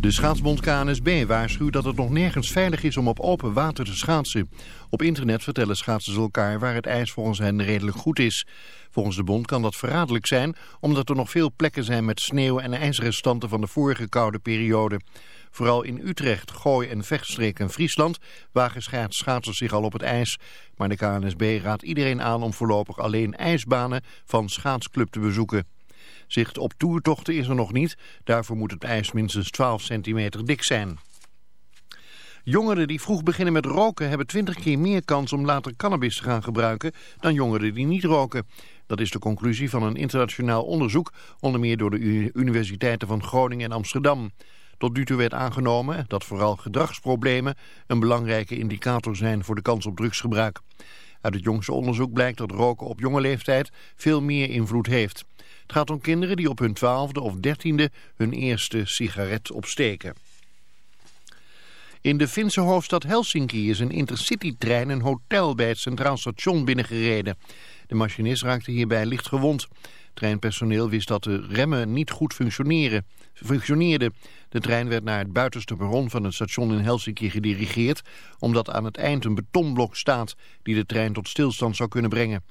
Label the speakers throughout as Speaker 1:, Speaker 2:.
Speaker 1: De schaatsbond KNSB waarschuwt dat het nog nergens veilig is om op open water te schaatsen. Op internet vertellen schaatsers elkaar waar het ijs volgens hen redelijk goed is. Volgens de bond kan dat verraderlijk zijn omdat er nog veel plekken zijn met sneeuw en ijsrestanten van de vorige koude periode. Vooral in Utrecht, Gooi en Vechtstreek en Friesland wagen schaatsers zich al op het ijs. Maar de KNSB raadt iedereen aan om voorlopig alleen ijsbanen van schaatsclub te bezoeken. Zicht op toertochten is er nog niet. Daarvoor moet het ijs minstens 12 centimeter dik zijn. Jongeren die vroeg beginnen met roken hebben 20 keer meer kans om later cannabis te gaan gebruiken dan jongeren die niet roken. Dat is de conclusie van een internationaal onderzoek, onder meer door de universiteiten van Groningen en Amsterdam. Tot nu toe werd aangenomen dat vooral gedragsproblemen een belangrijke indicator zijn voor de kans op drugsgebruik. Uit het jongste onderzoek blijkt dat roken op jonge leeftijd veel meer invloed heeft. Het gaat om kinderen die op hun twaalfde of dertiende hun eerste sigaret opsteken. In de Finse hoofdstad Helsinki is een intercitytrein een hotel bij het Centraal Station binnengereden. De machinist raakte hierbij licht gewond. Treinpersoneel wist dat de remmen niet goed functioneerden. De trein werd naar het buitenste perron van het station in Helsinki gedirigeerd... omdat aan het eind een betonblok staat die de trein tot stilstand zou kunnen brengen.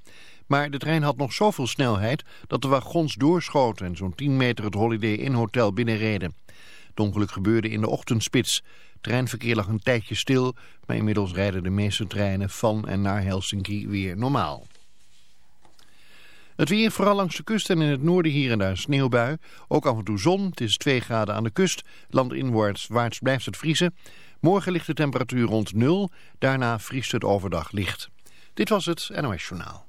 Speaker 1: Maar de trein had nog zoveel snelheid dat de wagons doorschoten... en zo'n 10 meter het Holiday Inn Hotel binnenreden. Het ongeluk gebeurde in de ochtendspits. Treinverkeer lag een tijdje stil, maar inmiddels rijden de meeste treinen van en naar Helsinki weer normaal. Het weer, vooral langs de kust en in het noorden hier en daar sneeuwbui. Ook af en toe zon, het is 2 graden aan de kust. Landinwaarts waarts blijft het vriezen. Morgen ligt de temperatuur rond 0, daarna vriest het overdag licht. Dit was het NOS Journaal.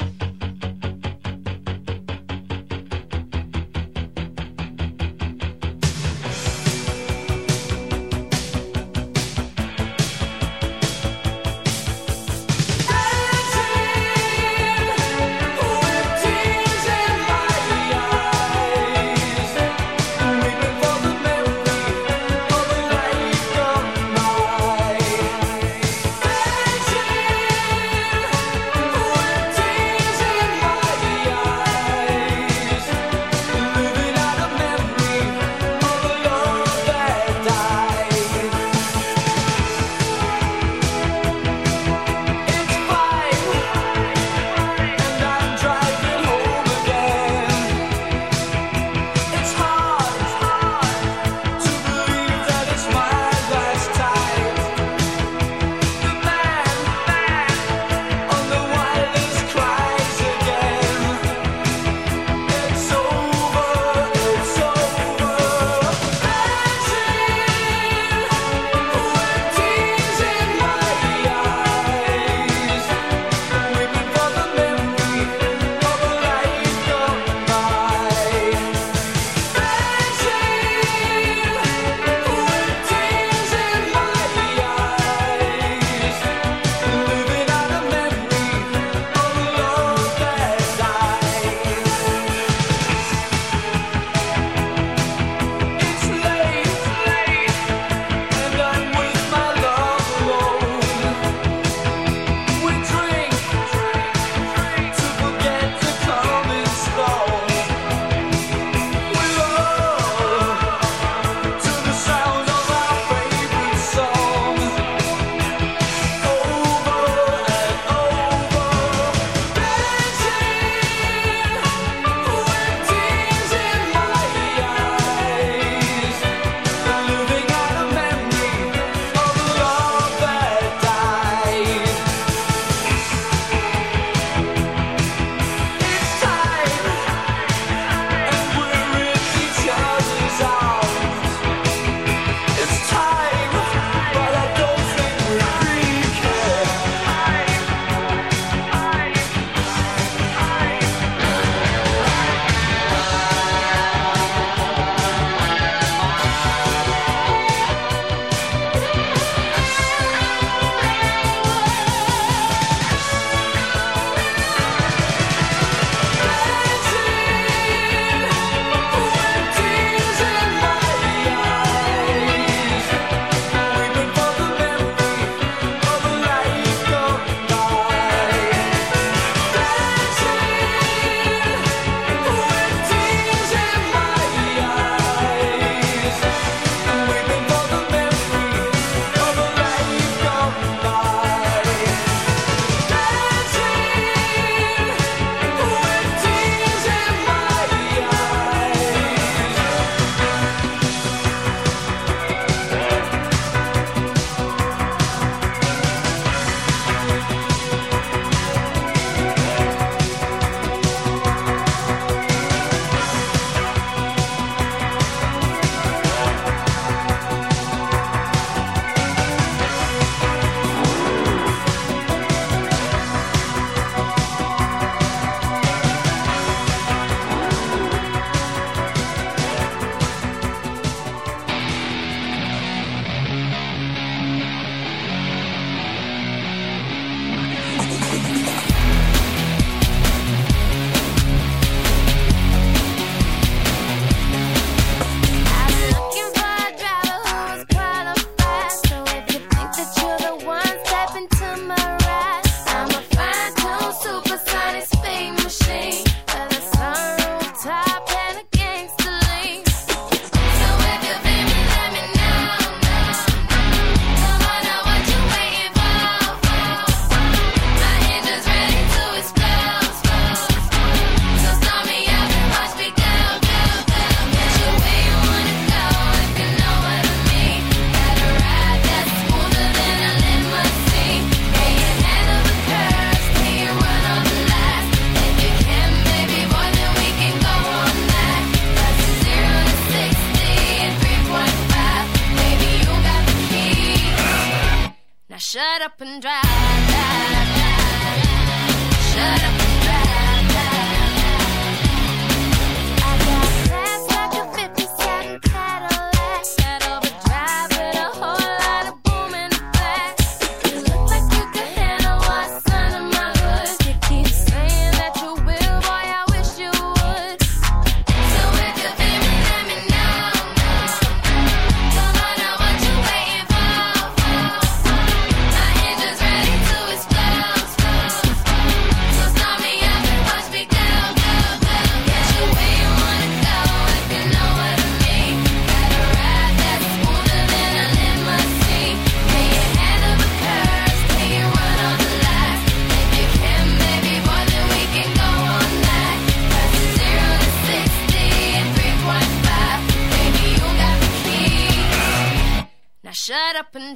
Speaker 2: Up and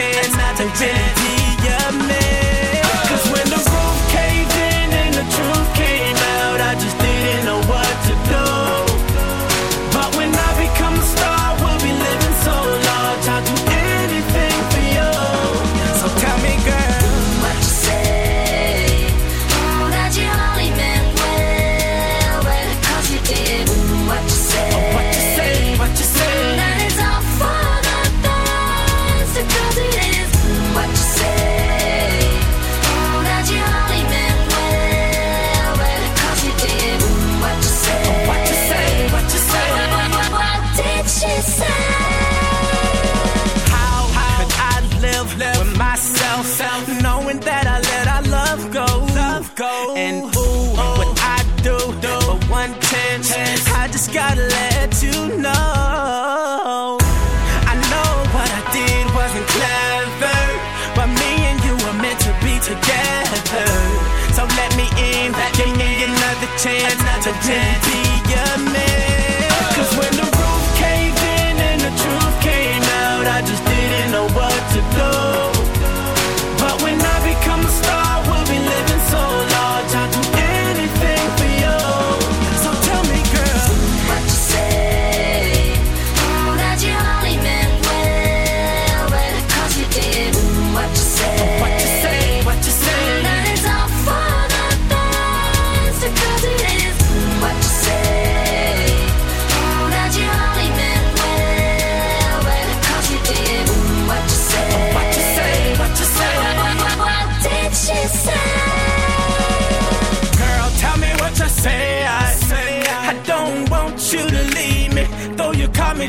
Speaker 3: chance not to chance.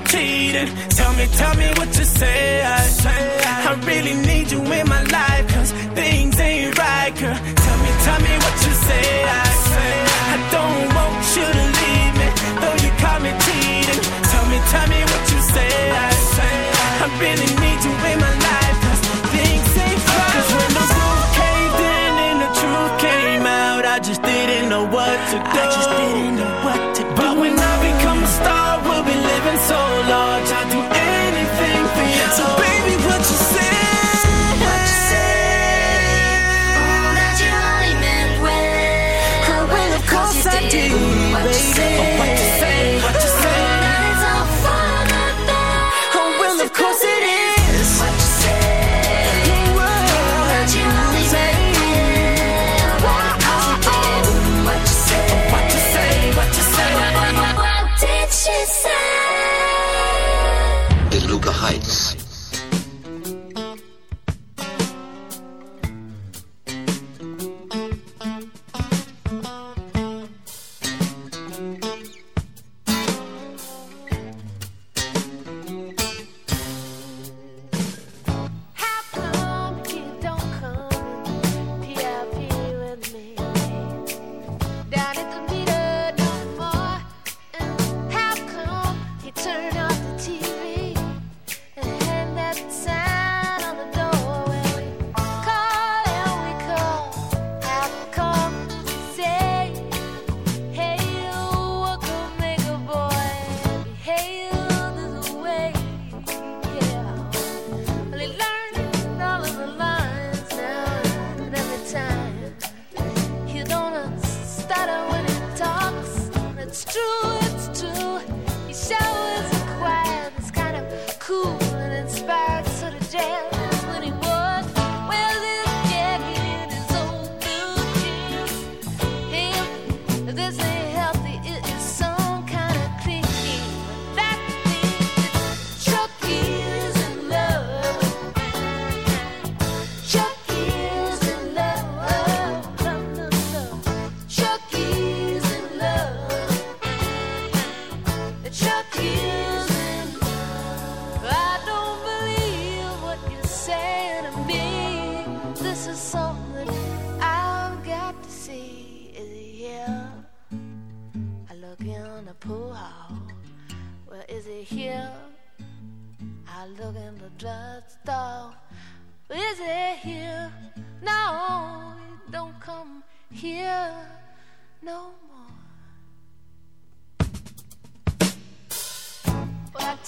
Speaker 3: cheating. Tell me, tell me what you say. I, I really need you in my life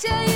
Speaker 2: day.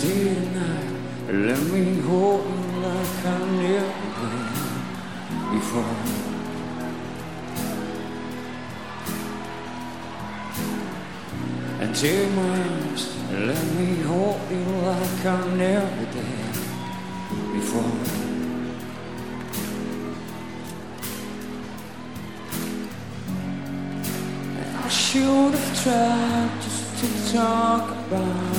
Speaker 4: stay tonight. Let me hold you like I never been
Speaker 5: before. And take my arms, let me hold you like I never did before. And I should have tried just to talk about.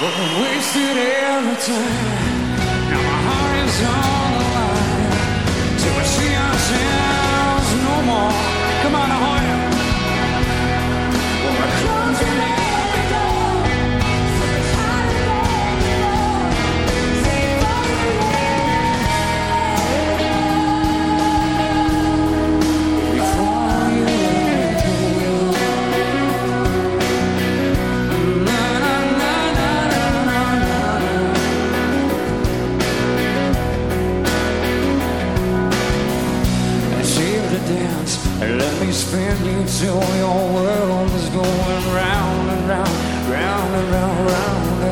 Speaker 5: But we wasted every time. Now my heart is on. spin you till your world is going round and round, round and round, round.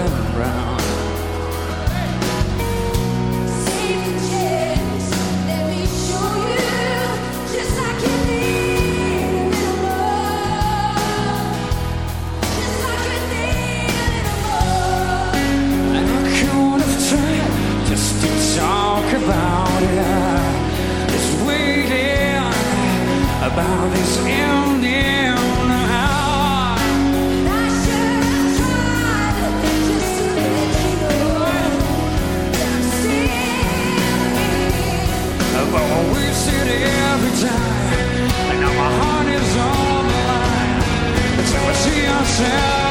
Speaker 6: myself.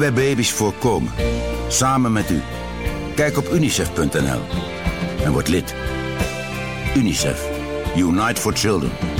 Speaker 6: bij baby's voorkomen. Samen met u. Kijk op unicef.nl en word lid. UNICEF. Unite for Children.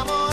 Speaker 4: amor.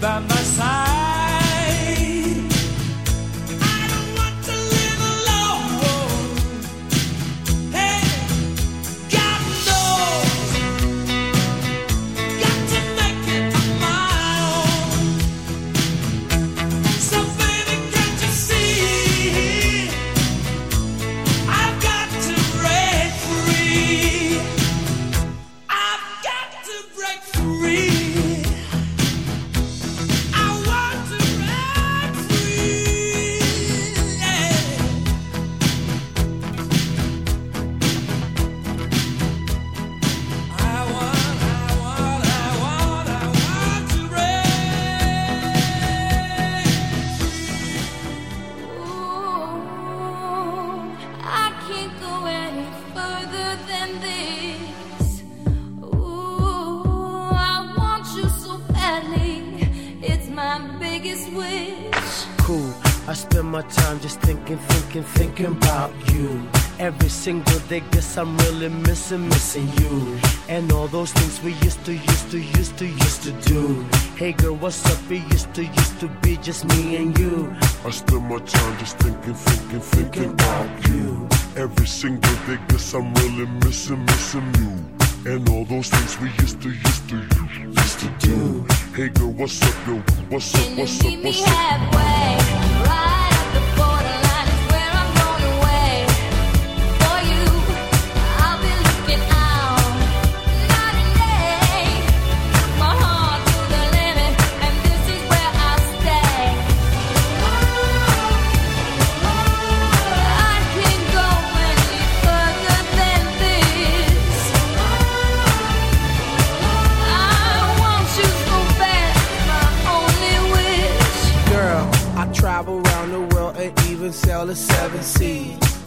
Speaker 2: by my side.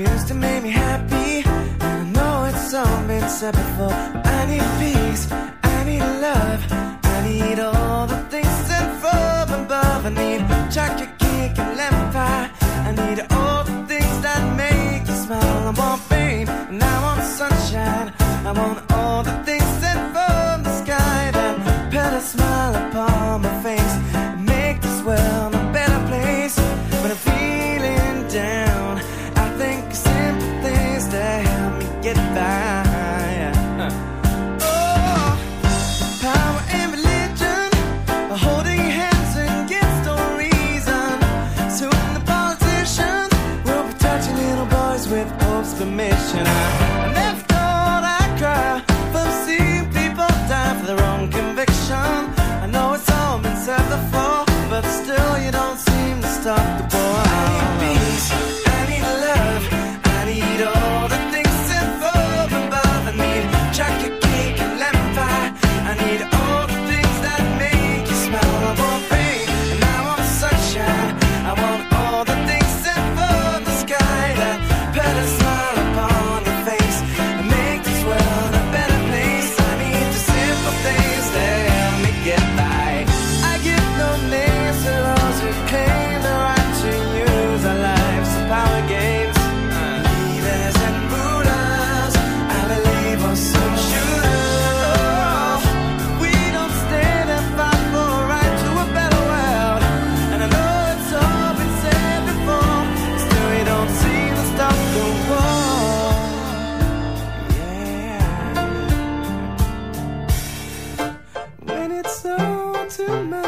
Speaker 7: used to make me happy. And I know it's all been said before. I need peace, I need love, I need all the things sent from above. I need chocolate cake and lemon pie. I need all the things that make you smile. I want fame, and I want sunshine. I want all the things. it's
Speaker 5: so too much.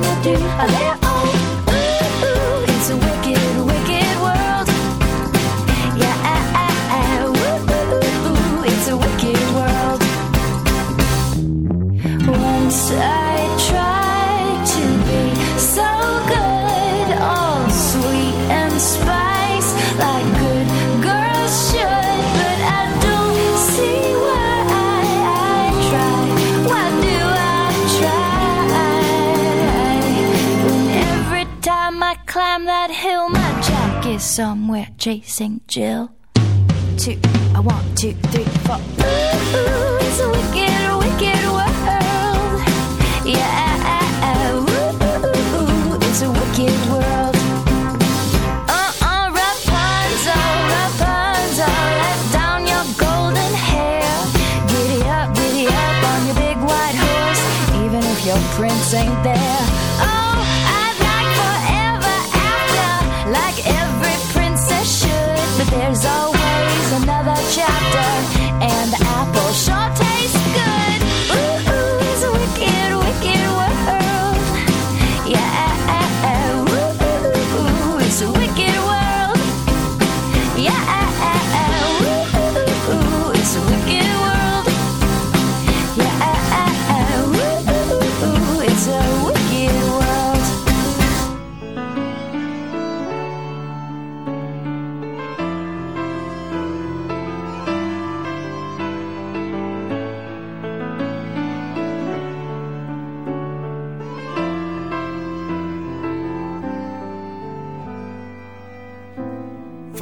Speaker 2: nothing to do. I let climb that hill, my jack is somewhere chasing Jill. Two, I want two, three, four. Ooh, it's a wicked, wicked world. Yeah, chapter, and the apple sure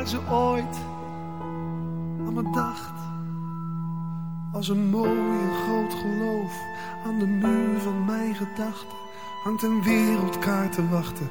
Speaker 8: waar ze ooit aan me dacht. Als een mooi en groot geloof aan de muur van mijn gedachten hangt een wereldkaart te wachten